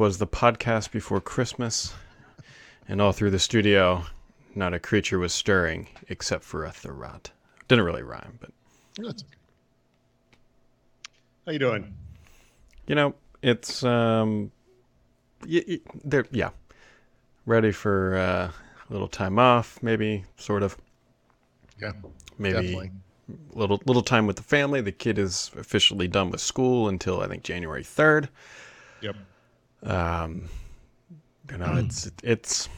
'Twas the podcast before Christmas, and all through the studio, not a creature was stirring except for a Thurrott. Didn't really rhyme, but That's okay. How you doing? you know, it's um, y- y- there, yeah, ready for uh, a little time off, maybe, sort of, Yeah, maybe definitely. little little time with the family. The kid is officially done with school until I think January third. Yep. Um, you know, it's it's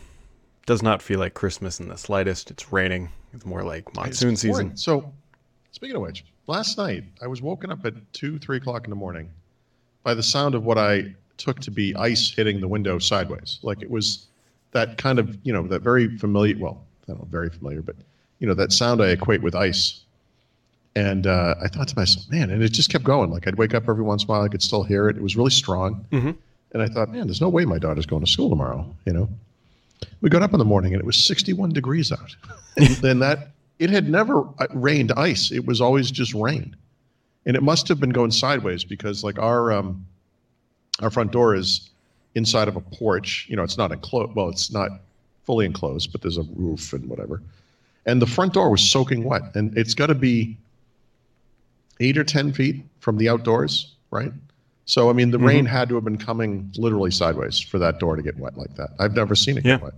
does not feel like Christmas in the slightest. It's raining. It's more like monsoon season. So, speaking of which, last night I was woken up at two, three o'clock in the morning by the sound of what I took to be ice hitting the window sideways. Like it was that kind of, you know, that very familiar. Well, I don't know, very familiar, but you know, that sound I equate with ice. And uh, I thought to myself, man, and it just kept going. Like I'd wake up every once in a while, I could still hear it. It was really strong. Mhm. And I thought, man, there's no way my daughter's going to school tomorrow. You know, we got up in the morning and it was 61 degrees out. and then that it had never uh, rained ice. It was always just rain, and it must have been going sideways because like our um, our front door is inside of a porch. You know, it's not enclosed. Well, it's not fully enclosed, but there's a roof and whatever. And the front door was soaking wet, and it's got to be eight or ten feet from the outdoors, right? So I mean, the rain had to have been coming literally sideways for that door to get wet like that. I've never seen it Yeah. get wet.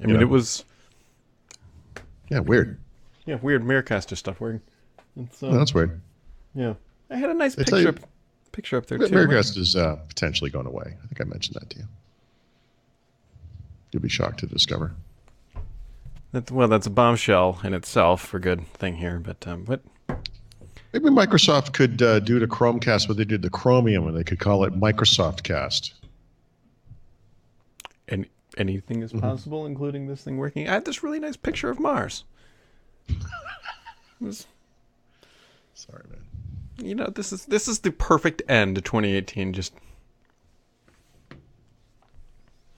I mean, Yeah. it was Yeah, weird. yeah weird Mirrorcaster stuff. Weird. It's, No, that's weird. yeah, I had a nice They picture you- up, picture up there too. Miracast is uh, potentially going away. I think I mentioned that to you. You'll be shocked to discover. That, well, that's a bombshell in itself for good thing here, but um, what? Maybe Microsoft could uh, do to Chromecast what they did to Chromium, and they could call it Microsoft Cast. And anything is possible, including this thing working. I had this really nice picture of Mars. Was Sorry, man. you know this is this is the perfect end to 2018 just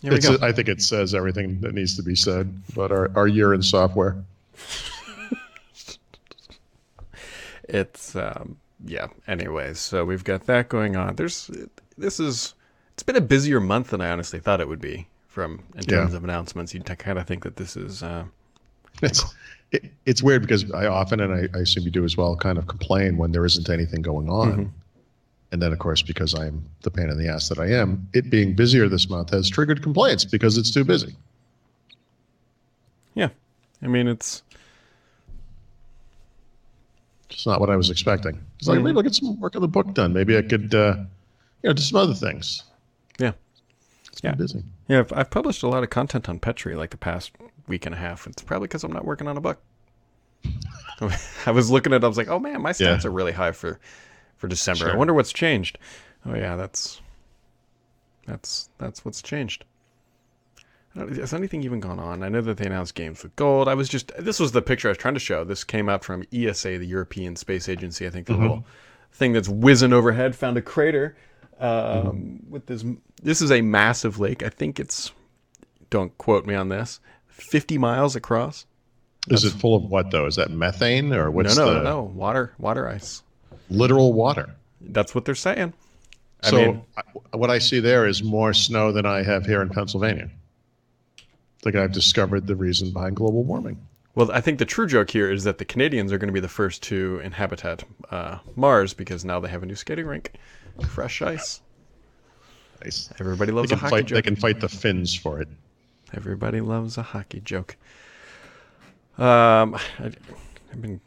here we go I think it says everything that needs to be said about our, our year in software. it's um yeah anyways so we've got that going on there's this is it's been a busier month than i honestly thought it would be from in Yeah. terms of announcements you'd kind of think that this is uh It's it, it's weird because I often, and I, I assume you do as well, kind of complain when there isn't anything going on. Mm-hmm. And then, of course, because I'm the pain in the ass that I am, it being busier this month has triggered complaints because it's too busy. yeah i mean it's It's not what I was expecting. It's like maybe I'll get some work on the book done. Maybe I could, uh, you know, do some other things. yeah It's been Yeah. busy. yeah I've, I've published a lot of content on Petri like the past week and a half it's probably because i'm not working on a book i was looking at it i was like oh man my stats Yeah. are really high for for december i wonder what's changed oh yeah that's that's that's what's changed I don't- Uh, has anything even gone on? I know that they announced games with gold. I was just this was the picture I was trying to show. This came out from ESA, the European Space Agency. I think the mm-hmm. little thing that's whizzing overhead found a crater um, mm-hmm. with this. This is a massive lake. I think it's. Don't quote me on this. Fifty miles across. Is it full of what though? Is that methane or what's no, no, the no, water, water ice. literal water? That's what they're saying. I so mean, what I see there is more snow than I have here in Pennsylvania. Think I've discovered the reason behind global warming. Well, I think the true joke here is that the Canadians are going to be the first to inhabit uh, Mars because now they have a new skating rink, fresh ice. Nice. Everybody loves a hockey fight. joke. They can fight the Finns for it. Everybody loves a hockey joke. Um, I, I've been,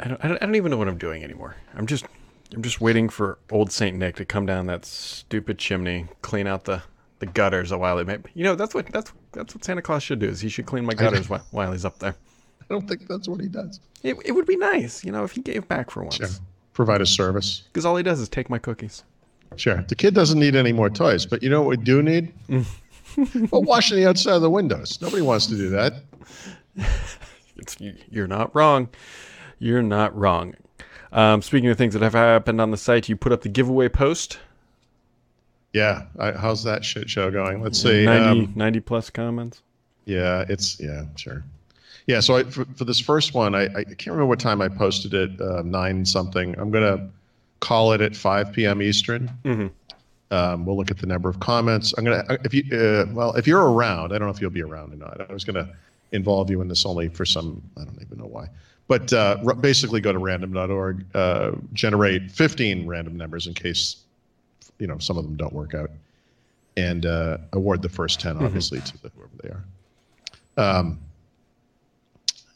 I don't, I don't, I don't even know what I'm doing anymore. I'm just, I'm just waiting for old Saint Nick to come down that stupid chimney, clean out the, the gutters a while he may. You know, that's what that's that's what Santa Claus should do. Is he should clean my gutters while, while he's up there. I don't think that's what he does. It, it would be nice, you know, if he gave back for once. Sure. Provide a service. Because all he does is take my cookies. Sure. The kid doesn't need any more toys, but you know what we do need? well, washing the outside of the windows. Nobody wants to do that. It's you- you're not wrong. You're not wrong. Um, speaking of things that have happened on the site, you put up the giveaway post. Yeah. I, how's that shit show going? Let's see. 90, um, 90 plus comments. Yeah, it's yeah, sure. Yeah, so I, for, for this first one, I, I can't remember what time I posted it, uh, nine something. I'm gonna call it at 5 p.m. Eastern, Mhm. Um, we'll look at the number of comments. I'm gonna if you uh, well if you're around, I don't know if you'll be around or not. I was gonna involve you in this only for some I don't even know why, but uh, r- basically go to random.org, uh, generate 15 random numbers in case you know some of them don't work out, and uh, award the first 10 obviously to the, whoever they are. Um,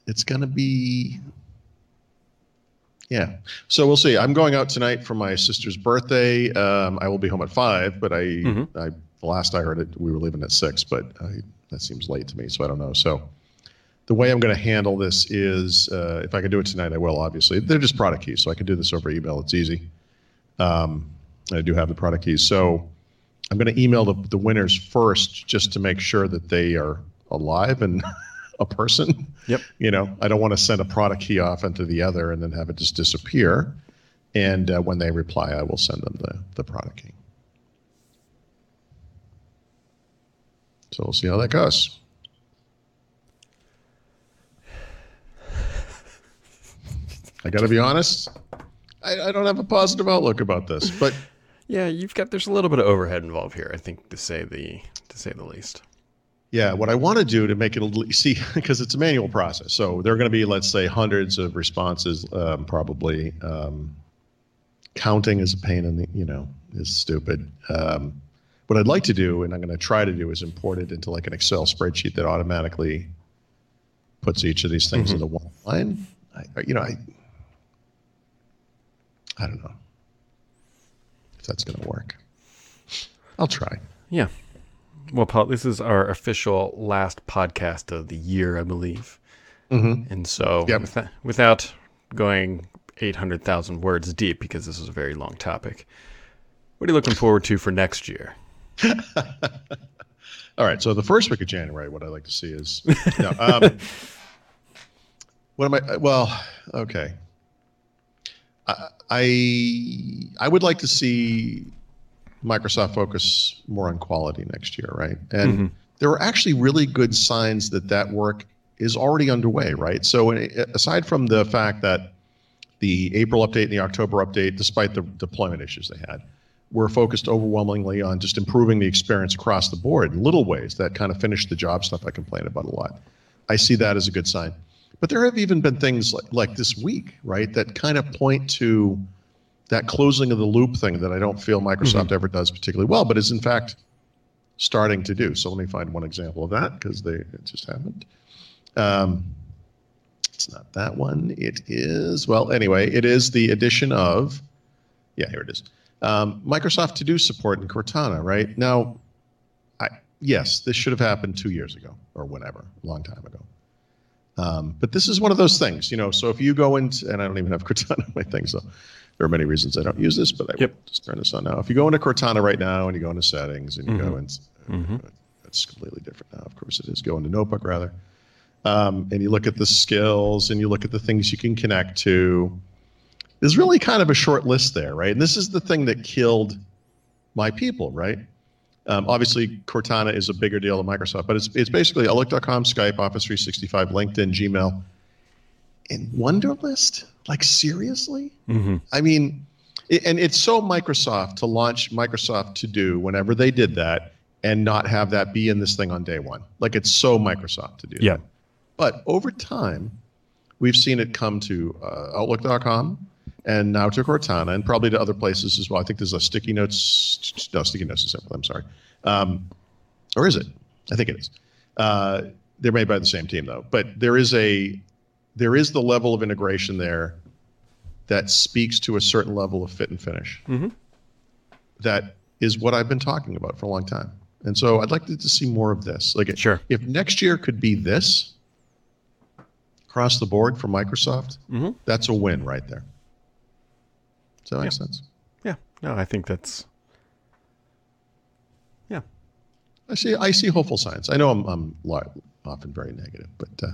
it's gonna be yeah. So we'll see. I'm going out tonight for my sister's birthday. Um, I will be home at five, but I, Mhm. I, the last I heard it, we were leaving at six, but I, that seems late to me, so I don't know. So the way I'm going to handle this is, uh, if I can do it tonight, I will. Obviously, they're just product keys, so I can do this over email. It's easy. Um, I do have the product keys, so I'm going to email the, the winners first, just to make sure that they are alive and a person. Yep. You know, I don't want to send a product key off into the other and then have it just disappear. And uh, when they reply, I will send them the, the product key. So we'll see how that goes. I got to be honest. I, I don't have a positive outlook about this, but Yeah, you've got there's a little bit of overhead involved here. I think to say the to say the least. Yeah, what I want to do to make it a little, see because it's a manual process. So there are going to be, let's say, hundreds of responses, um, probably. Um, counting is a pain in the, you know, is stupid. Um, what I'd like to do, and I'm going to try to do, is import it into like an Excel spreadsheet that automatically puts each of these things Mhm. into one line. I, you know, I, I don't know that's going to work. I'll try. Yeah. Well, Paul, this is our official last podcast of the year, I believe. Mm-hmm. And so, Yep. with without going 800,000 words deep, because this is a very long topic, what are you looking forward to for next year? All right. So the first week of January, what I'd like to see is, no, um, what am I? Well, okay. I, I would like to see Microsoft focus more on quality next year, right? And Mhm. there are actually really good signs that that work is already underway, right? So uh, aside from the fact that the April update and the October update, despite the deployment issues they had, were focused overwhelmingly on just improving the experience across the board in little ways that kind of finished the job stuff I complain about a lot. I see that as a good sign. But there have even been things like, like this week, right, that kind of point to that closing of the loop thing that I don't feel Microsoft ever does particularly well, but is in fact starting to do. So let me find one example of that because they it just happened. Um, it's not that one. It is, well, anyway, it is the addition of, yeah, here it is. Um, Microsoft To Do support in Cortana, right? Now, I, yes, this should have happened two years ago or whenever, a long time ago. Um, but this is one of those things, you know. So if you go into, and I don't even have Cortana on my thing, so there are many reasons I don't use this, but I Yep. will just turn this on now. If you go into Cortana right now and you go into settings and you go into, Mhm. it's completely different now. Of course, it is. Go into Notebook rather, um, and you look at the skills and you look at the things you can connect to. There's really kind of a short list there, right? And this is the thing that killed my people, right? Um, obviously, Cortana is a bigger deal than Microsoft, but it's it's basically Outlook.com, Skype, Office 365, LinkedIn, Gmail, and Wunderlist. Like seriously? Mhm. I mean, it, and it's so Microsoft to launch Microsoft to do whenever they did that and not have that be in this thing on day one. Like it's so Microsoft to do. Yeah. that. But over time, we've seen it come to uh, Outlook.com and now to Cortana and probably to other places as well. I think there's a Sticky Notes. No, Sticky Notes is separate. I'm sorry. Um, or is it? I think it is. Uh, they're made by the same team though. But there is a there is the level of integration there that speaks to a certain level of fit and finish. Mhm. That is what I've been talking about for a long time. And so I'd like to, to see more of this. Like Sure. if next year could be this across the board for Microsoft, Mhm. that's a win right there. Does that make Yeah. sense? Yeah. No, I think that's yeah. I see. I see hopeful signs. I know I'm, I'm often very negative, but uh,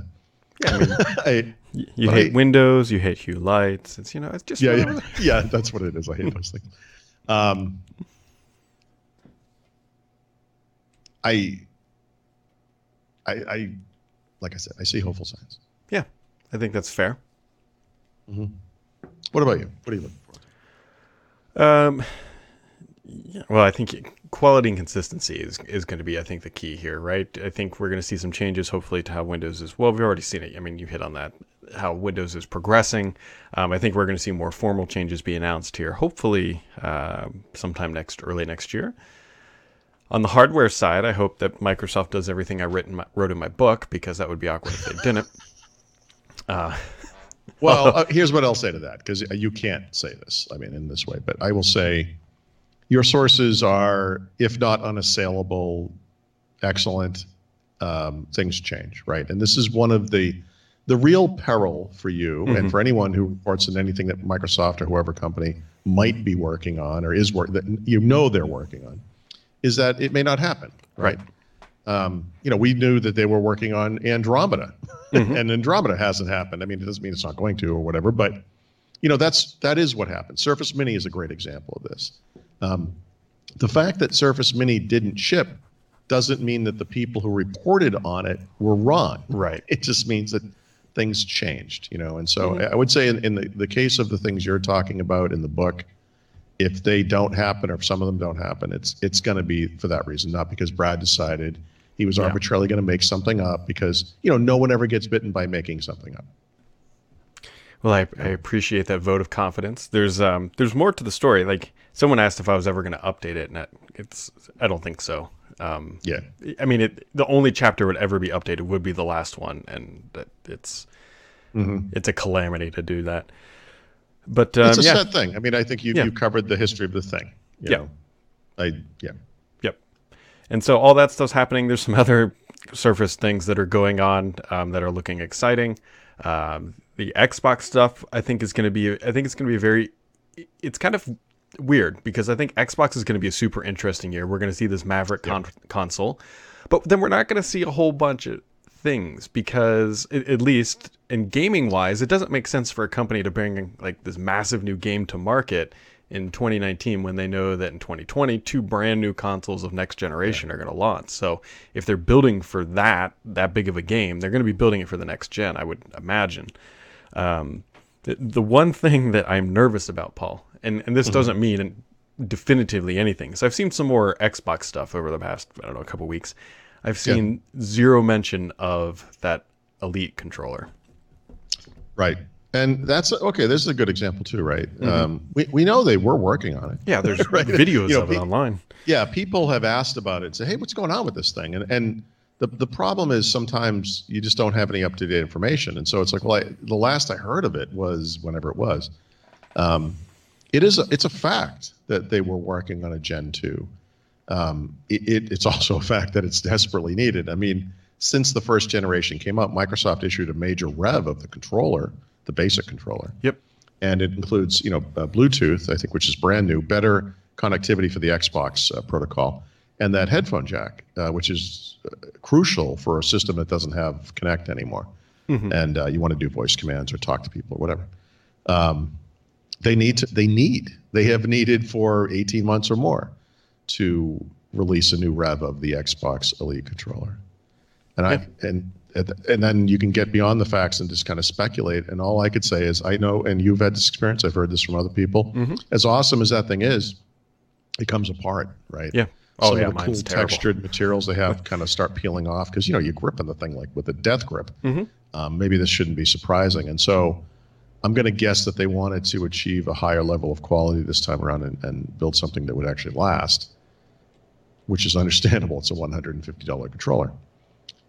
Yeah, I mean, I, you hate I- Windows, you hate Hue lights. It's you know, it's just yeah, yeah, yeah, that's what it is. I hate those things. Um, I, I, I, like I said, I see hopeful signs. yeah. I think that's fair. What about you? What are you looking for? Um, Yeah, well, I think quality and consistency is, is going to be, I think, the key here, right? I think we're going to see some changes, hopefully, to how Windows is. Well, we've already seen it. I mean, you hit on that, how Windows is progressing. Um, I think we're going to see more formal changes be announced here, hopefully, uh, sometime next, early next year. On the hardware side, I hope that Microsoft does everything I written my, wrote in my book because that would be awkward if they didn't. Uh, well, uh, here's what I'll say to that because you can't say this. I mean, in this way, but I will say your sources are, if not unassailable, excellent. Um, things change, right? And this is one of the the real peril for you mm-hmm. and for anyone who reports in anything that Microsoft or whoever company might be working on or is work that you know they're working on, is that it may not happen, right? right. Um, you know, we knew that they were working on Andromeda, mm-hmm. and Andromeda hasn't happened. I mean, it doesn't mean it's not going to or whatever, but you know, that's that is what happened. Surface Mini is a great example of this. Um, the fact that Surface Mini didn't ship doesn't mean that the people who reported on it were wrong. Right. It just means that things changed, you know. And so mm-hmm. I would say in, in the, the case of the things you're talking about in the book, if they don't happen or if some of them don't happen, it's it's going to be for that reason, not because Brad decided he was yeah. arbitrarily going to make something up because you know no one ever gets bitten by making something up. Well, I, I appreciate that vote of confidence. There's um there's more to the story. Like someone asked if I was ever going to update it, and it's I don't think so. Um, yeah, I mean, it, the only chapter would ever be updated would be the last one, and it's mm-hmm. it's a calamity to do that. But um, it's a yeah. sad thing. I mean, I think you yeah. you covered the history of the thing. yeah, know? I yeah. And so all that stuff's happening. There's some other Surface things that are going on um, that are looking exciting. Um, the Xbox stuff, I think, is going to be. I think it's going to be very. It's kind of weird because I think Xbox is going to be a super interesting year. We're going to see this Maverick con- yeah. console, but then we're not going to see a whole bunch of things because it, at least in gaming wise, it doesn't make sense for a company to bring like this massive new game to market in 2019 when they know that in 2020 two brand new consoles of next generation yeah. are going to launch. So if they're building for that that big of a game, they're going to be building it for the next gen, I would imagine. Um, the, the one thing that I'm nervous about, Paul, and and this mm-hmm. doesn't mean definitively anything. So I've seen some more Xbox stuff over the past I don't know a couple weeks. I've seen yeah. zero mention of that Elite controller. Right. And that's okay. This is a good example too, right? Mm-hmm. Um, we we know they were working on it. Yeah, there's right? videos you know, of it pe- online. Yeah, people have asked about it. Say, hey, what's going on with this thing? And and the the problem is sometimes you just don't have any up to date information. And so it's like, well, I, the last I heard of it was whenever it was. Um, it is a, it's a fact that they were working on a Gen two. Um, it, it, it's also a fact that it's desperately needed. I mean, since the first generation came out, Microsoft issued a major rev of the controller, the basic controller. Yep. And it includes, you know, uh, Bluetooth, I think, which is brand new, better connectivity for the Xbox uh, protocol, and that headphone jack, uh, which is uh, crucial for a system that doesn't have Kinect anymore, mm-hmm. and uh, you want to do voice commands or talk to people or whatever. Um, they need to, they need they have needed for 18 months or more to release a new rev of the Xbox Elite controller. And I and and then you can get beyond the facts and just kind of speculate. And all I could say is, I know, and you've had this experience. I've heard this from other people. Mm-hmm. As awesome as that thing is, it comes apart, right? Yeah. Oh Some yeah, of the cool terrible. textured materials they have kind of start peeling off because you know you're gripping the thing like with a death grip. Mm-hmm. Um, maybe this shouldn't be surprising, and so I'm going to guess that they wanted to achieve a higher level of quality this time around and, and build something that would actually last, which is understandable. It's a $150 controller.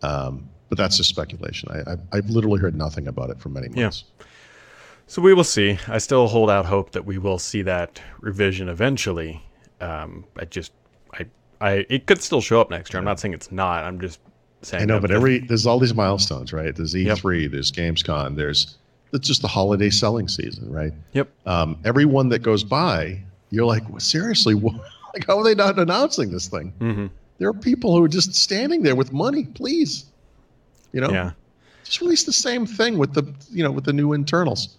Um, but that's just speculation. I, have literally heard nothing about it for many months. Yeah. So we will see. I still hold out hope that we will see that revision eventually. Um, I just, I, I, it could still show up next year. I'm not saying it's not. I'm just saying. I know, but every there's all these milestones, right? There's E3, yep. there's Gamescom, there's it's just the holiday selling season, right? Yep. Um, everyone that goes by, you're like, well, seriously, what, like how are they not announcing this thing? Mm-hmm. There are people who are just standing there with money, please. You know, yeah. Just release the same thing with the you know with the new internals.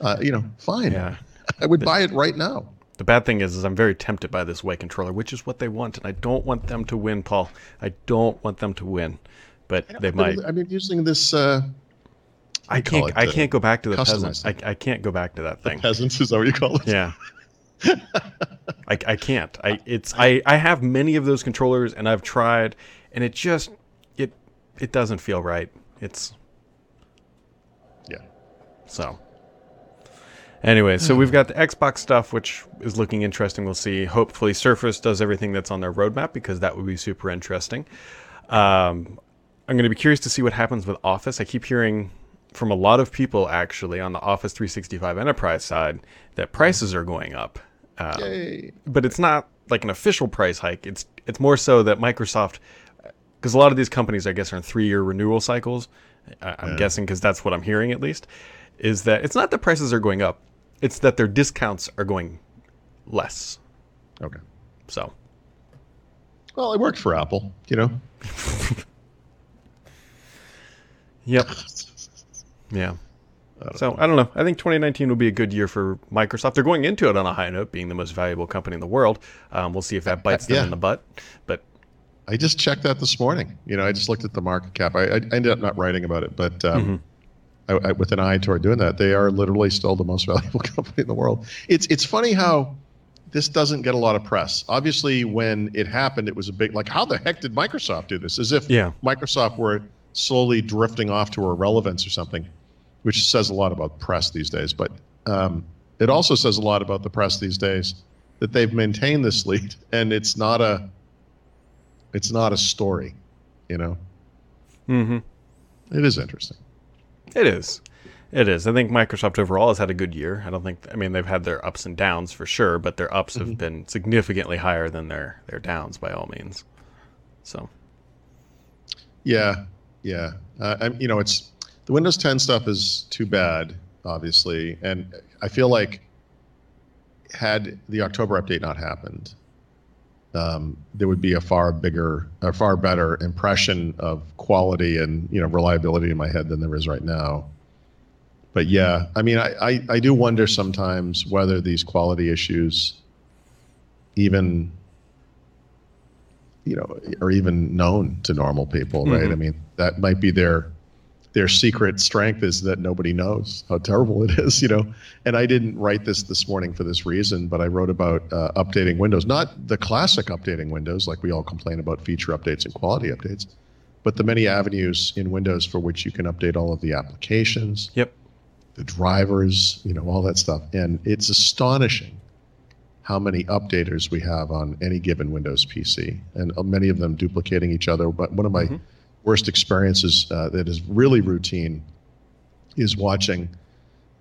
Uh, you know, fine. Yeah. I would buy it right now. The bad thing is, is I'm very tempted by this way controller, which is what they want, and I don't want them to win, Paul. I don't want them to win, but they might. I mean, using this uh, I can't. I can't go back to the peasants. I, I can't go back to that thing. The peasants is that what you call it? Yeah. I, I can't. I it's I, I have many of those controllers and I've tried and it just it it doesn't feel right. It's Yeah. so. Anyway, so we've got the Xbox stuff, which is looking interesting. We'll see. Hopefully, Surface does everything that's on their roadmap because that would be super interesting. Um, I'm going to be curious to see what happens with Office. I keep hearing from a lot of people actually on the Office 365 Enterprise side that prices are going up. Um, Yay. but it's not like an official price hike. It's it's more so that Microsoft, because a lot of these companies, I guess, are in three year renewal cycles. I, I'm guessing because that's what I'm hearing at least, is that it's not that prices are going up, it's that their discounts are going less. Okay. So Well, it worked for Apple, you know. yep, yeah. So I don't know. I think 2019 will be a good year for Microsoft. They're going into it on a high note, being the most valuable company in the world. Um, we'll see if that bites them Yeah. in the butt. But I just checked that this morning. You know, I just looked at the market cap. I, I ended up not writing about it, but um, I, I, with an eye toward doing that, they are literally still the most valuable company in the world. It's it's funny how this doesn't get a lot of press. Obviously, when it happened, it was a big like, how the heck did Microsoft do this? As if Yeah. Microsoft were slowly drifting off to irrelevance or something, which says a lot about press these days. But um, it also says a lot about the press these days that they've maintained this lead, and it's not a it's not a story, you know. hmm It is interesting. It is. It is. I think Microsoft overall has had a good year. I don't think. I mean, they've had their ups and downs for sure, but their ups have been significantly higher than their their downs by all means. So Yeah, yeah. Uh, I'm, you know, it's the Windows 10 stuff is too bad, obviously, and I feel like had the October update not happened, um, there would be a far bigger, a far better impression of quality and you know reliability in my head than there is right now. But yeah, I mean, I, I, I do wonder sometimes whether these quality issues even you know are even known to normal people right Mhm. i mean that might be their their secret strength is that nobody knows how terrible it is you know and i didn't write this this morning for this reason but i wrote about uh, updating windows not the classic updating windows like we all complain about feature updates and quality updates but the many avenues in windows for which you can update all of the applications yep. the drivers, you know, all that stuff. And it's astonishing how many updaters we have on any given Windows PC, and uh, many of them duplicating each other. But one of my Mhm. worst experiences uh, that is really routine is watching.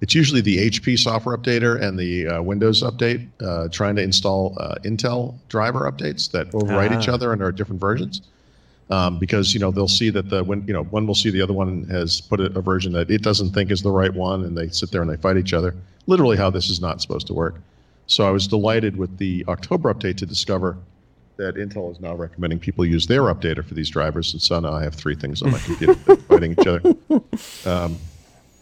It's usually the HP software updater and the uh, Windows update uh, trying to install uh, Intel driver updates that overwrite each Ah. other and are different versions um, because you know they'll see that the when you know one will see the other one has put a, a version that it doesn't think is the right one, and they sit there and they fight each other. Literally, how this is not supposed to work. So I was delighted with the October update to discover that Intel is now recommending people use their updater for these drivers. And so now I have three things on my computer fighting each other, um,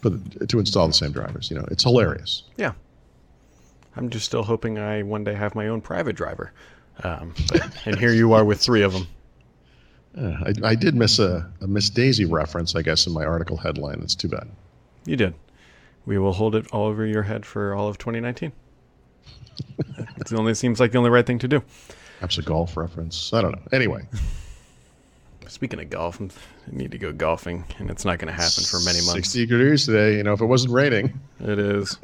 but to install the same drivers. You know, it's hilarious. Yeah. I'm just still hoping I one day have my own private driver. Um, but, and here you are with three of them. Uh, I, I did miss a, a Miss Daisy reference, I guess, in my article headline. That's too bad. You did. We will hold it all over your head for all of 2019. It's the only seems like the only right thing to do. Perhaps a golf reference. I don't know. Anyway. Speaking of golf, I need to go golfing, and it's not going to happen for many months. 60 degrees today. You know, if it wasn't raining, It is.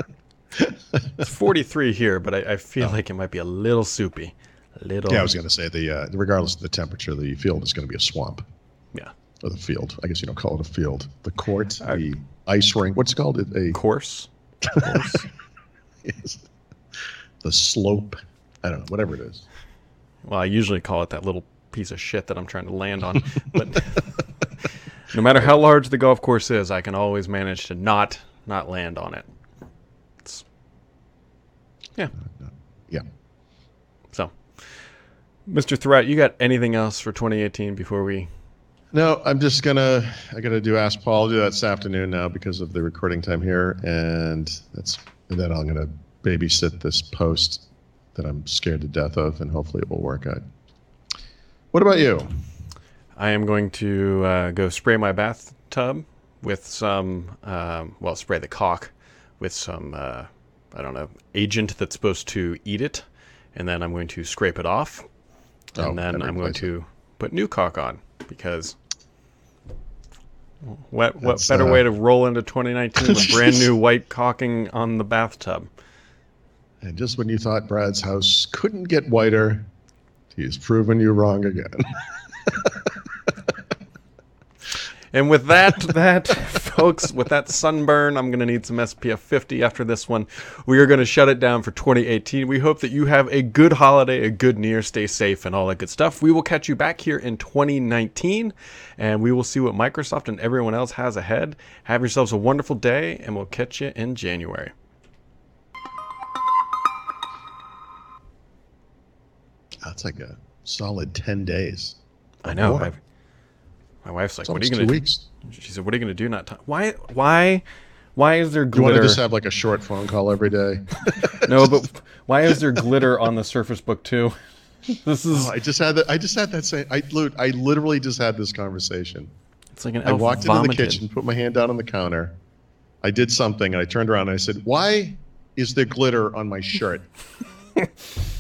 it's 43 here, but I, I feel like it might be a little soupy. A little. yeah, I was going to say the uh, regardless of the temperature, the field is going to be a swamp. Yeah. Or the field. I guess you don't call it a field. The court, I- the ice rink. What's it called? It- A Course. Course. The slope. I don't know. Whatever it is. well, I usually call it that little piece of shit that I'm trying to land on. But no matter how large the golf course is, I can always manage to not not land on it. It's, yeah. Yeah. So, Mr. Thurrott, you got anything else for 2018 before we? No, I'm just gonna. I gotta do Ask Paul. I'll do that this afternoon now because of the recording time here, and that's. And then I'm gonna babysit this post that I'm scared to death of, and hopefully it will work out. What about you? I am going to uh, go spray my bathtub with some, um, well, spray the caulk with some, uh, I don't know, agent that's supposed to eat it, and then I'm going to scrape it off, and Oh, then I'm going replace to put new caulk on because. What what That's, better uh, way to roll into 2019 with brand new white caulking on the bathtub? And just when you thought Brad's house couldn't get whiter, he's proven you wrong again. And with that, that folks, with that sunburn, I'm going to need some SPF 50 after this one. We are going to shut it down for 2018. We hope that you have a good holiday, a good New Year, stay safe, and all that good stuff. We will catch you back here in 2019, and we will see what Microsoft and everyone else has ahead. Have yourselves a wonderful day, and we'll catch you in January. That's like a solid 10 days. I know. My, my wife's like, It's "What are you going two to?" weeks. She said, "What are you going to do? Not time? Why? Why? Why is there glitter? You want to just have like a short phone call every day? no, but why is there glitter on the Surface Book 2? This is Oh, I just had that. I just had that same. I, I literally just had this conversation. it's like an I walked vomited. into the kitchen, put my hand down on the counter. I did something, and I turned around and I said, "Why is there glitter on my shirt?"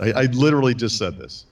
I, I literally just said this.